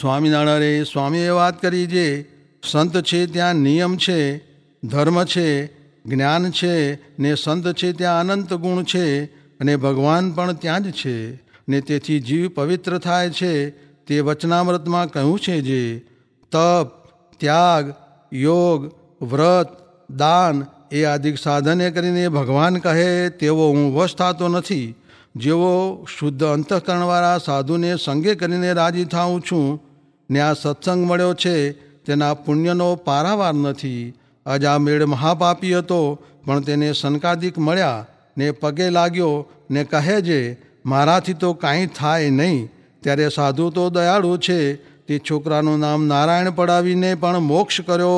સ્વામિનારાયણે, સ્વામીએ વાત કરી જે સંત છે ત્યાં નિયમ છે, ધર્મ છે, જ્ઞાન છે, ને સંત છે ત્યાં અનંત ગુણ છે, અને ભગવાન પણ ત્યાં જ છે, ને તેથી જીવ પવિત્ર થાય છે, તે વચનામૃતમાં કહ્યું છે જે, તપ, ત્યાગ, યોગ, વ્રત, દાન એ આદિક સાધને કરીને ભગવાન કહે તેવો હું વશ થતો નથી. જેવો શુદ્ધ અંતઃકરણવાળા સાધુને સંગે કરીને રાજી થાઉં છું ને આ સત્સંગ મળ્યો છે, તેના પુણ્યનો પારાવાર નથી. અજા મેળ મહાપાપી હતો, પણ તેને શંકાદિક મળ્યા, ને પગે લાગ્યો, ને કહે છે મારાથી તો કાંઈ થાય નહીં. ત્યારે સાધુ તો દયાળુ છે, તે છોકરાનું નામ નારાયણ પડાવીને પણ મોક્ષ કર્યો.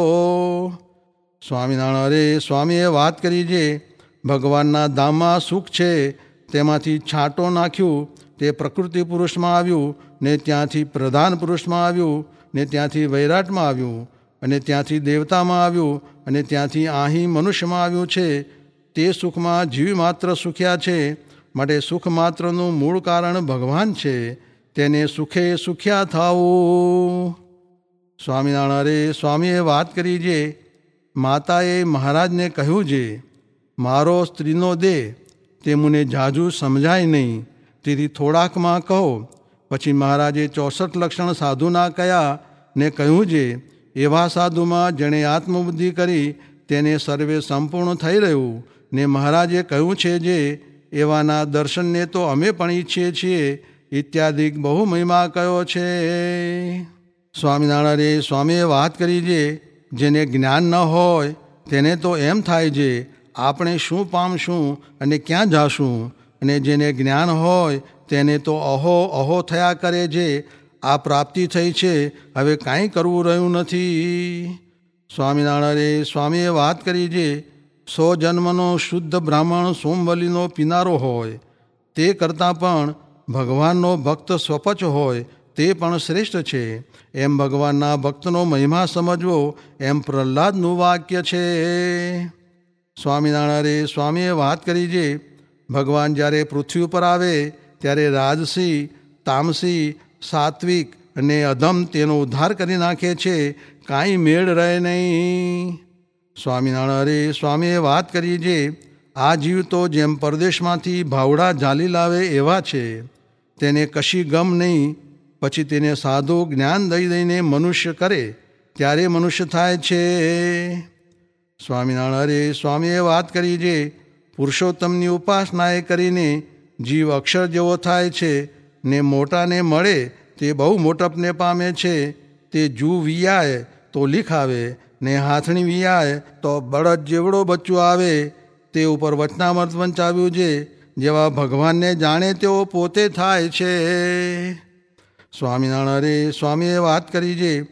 સ્વામિનારાયણ, અરે, સ્વામીએ વાત કરી છે ભગવાનના ધામમાં સુખ છે તેમાંથી છાંટો નાખ્યું, તે પ્રકૃતિ પુરુષમાં આવ્યું, ને ત્યાંથી પ્રધાન પુરુષમાં આવ્યું, ને ત્યાંથી વૈરાટમાં આવ્યું, અને ત્યાંથી દેવતામાં આવ્યું, અને ત્યાંથી અહીં મનુષ્યમાં આવ્યું છે. તે સુખમાં જીવ માત્ર સુખ્યા છે, માટે સુખ માત્રનું મૂળ કારણ ભગવાન છે. તેને સુખે સુખ્યા થાવું સ્વામિનારાયણ સ્વામીએ વાત કરી છે માતાએ મહારાજને કહ્યું છે મારો સ્ત્રીનો દેહ તે મને જાજુ સમજાય નહીં. તેથી થોડાકમાં કહો. પછી મહારાજે ચોસઠ લક્ષણ સાધુના કયા ને કહ્યું છે એવા સાધુમાં જેણે આત્મબુદ્ધિ કરી તેને સર્વે સંપૂર્ણ થઈ રહ્યું ને મહારાજે કહ્યું છે જે. એવાના દર્શનને તો અમે પણ ઈચ્છીએ છીએ. ઇત્યાદિક બહુ મહિમા કયો છે. સ્વામિનારાયણે સ્વામીએ વાત કરી છે જેને જ્ઞાન ન હોય તેને તો એમ થાય છે આપણે શું પામશું અને ક્યાં જાશું? અને જેને જ્ઞાન હોય તેને તો અહો અહો થયા કરે જે આ પ્રાપ્તિ થઈ છે. હવે કાંઈ કરવું રહ્યું નથી. સ્વામિનારાયણે સ્વામીએ વાત કરી જે, સો જન્મનો શુદ્ધ બ્રાહ્મણ સોમવલીનો પીનારો હોય, તે કરતાં પણ ભગવાનનો ભક્ત સ્વપચ હોય, તે પણ શ્રેષ્ઠ છે. એમ ભગવાનના ભક્તનો મહિમા સમજવો, એમ પ્રહલાદનું વાક્ય છે. સ્વામિનારાયણે સ્વામીએ વાત કરી છે ભગવાન જ્યારે પૃથ્વી ઉપર આવે, ત્યારે રાજસી, તામસી, સાત્વિક અને અધમ તેનો ઉદ્ધાર કરી નાખે છે, કાંઈ મેળ રહે નહીં. સ્વામિનારાયણ સ્વામીએ વાત કરી છે આ જીવ તો જેમ પરદેશમાંથી ભાવડા ઝાલી લાવે એવા છે. તેને કશી ગમ નહીં. પછી તેને સાધુ જ્ઞાન દઈ દઈને મનુષ્ય કરે, ત્યારે મનુષ્ય થાય છે. સ્વામિનારાયણ સ્વામીએ વાત કરી છે પુરુષોત્તમની ઉપાસનાએ કરીને જીવ અક્ષર જેવો થાય છે ને મોટાને મળે તે બહુ મોટપને પામે છે, તે જૂ વિયાય તો લીખાવે ને હાથણી વિયાય તો બળદ જેવડો બચ્ચું આવે, તે ઉપર વચનામર્ત વંચાવ્યું છે જેવા ભગવાનને જાણે તેઓ પોતે થાય છે. સ્વામિનારાયણ સ્વામીએ વાત કરી છે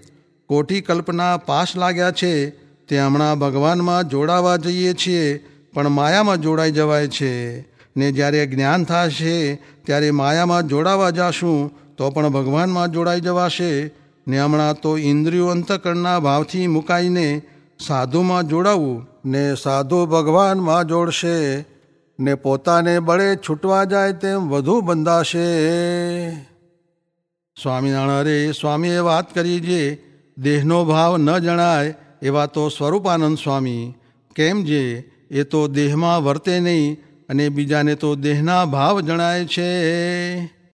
કોટી કલ્પના પાસ લાગ્યા છે તે હમણાં ભગવાનમાં જોડાવા જઈએ છીએ, પણ માયામાં જોડાઈ જવાય છે. ને જ્યારે જ્ઞાન થશે, ત્યારે માયામાં જોડાવા જાશું, તો પણ ભગવાનમાં જોડાઈ જવાશે. ને હમણાં તો ઇન્દ્રિયો અંતકરણના ભાવથી મુકાઈને સાધુમાં જોડાવું, ને સાધુ ભગવાનમાં જોડશે. ને પોતાને બળે છૂટવા જાય તેમ વધુ બંધાશે. સ્વામિનારાયણ, અરે સ્વામીએ વાત કરી જે, દેહનો ભાવ ન જણાય એવા તો સ્વરૂપાનંદ સ્વામી, કેમ જે? એ તો દેહમાં વર્તે નહીં અને બીજાને તો દેહના ભાવ જણાય છે.